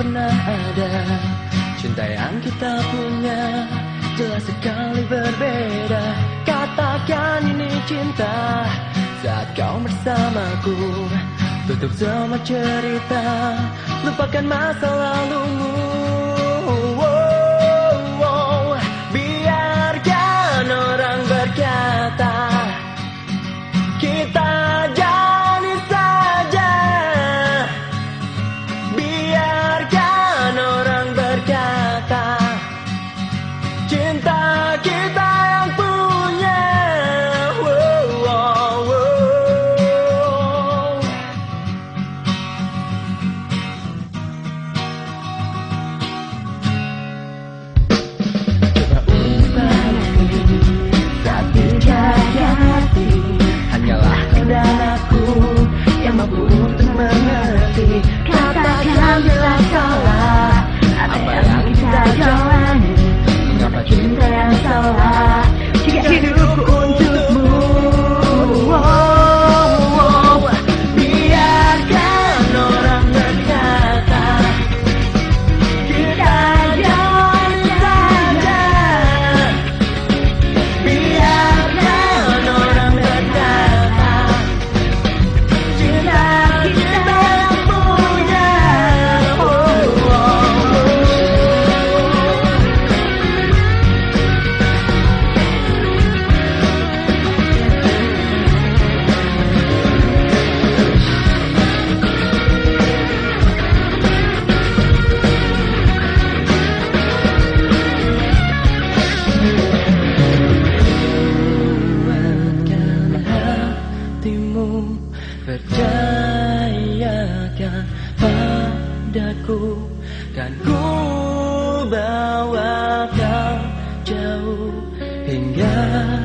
pernah ada. Cinta yang kita punya Jelas sekali berbeda. Katakan ini cinta. Saat kau bersamaku Tutup semua cerita. Lupakan masalah Kan ku bawa kau jauh hingga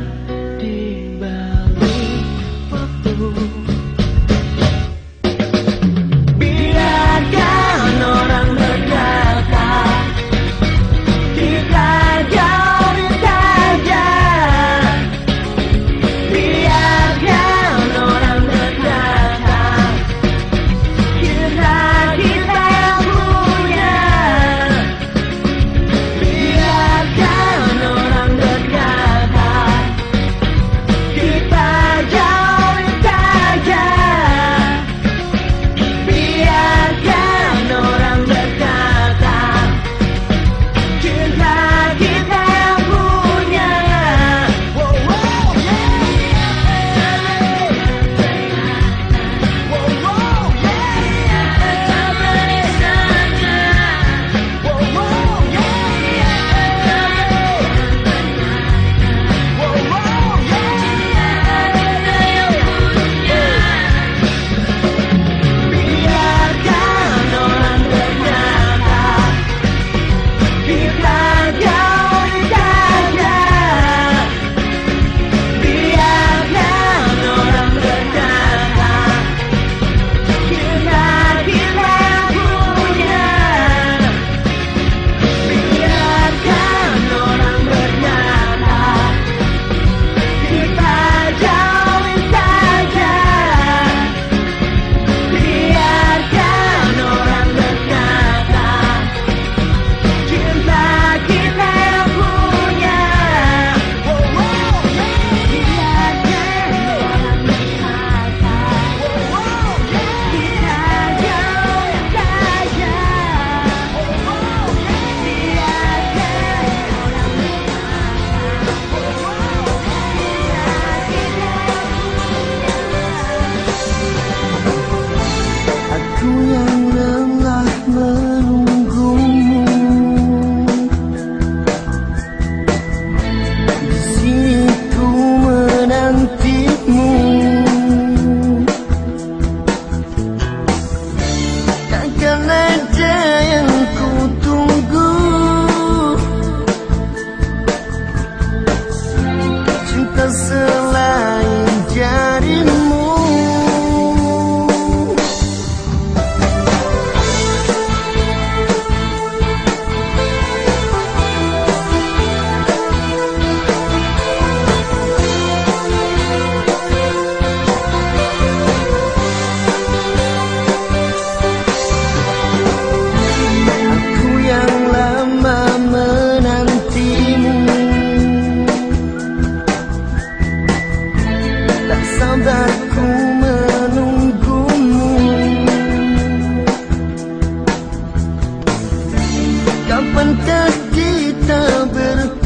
Kapankah kita bertemu?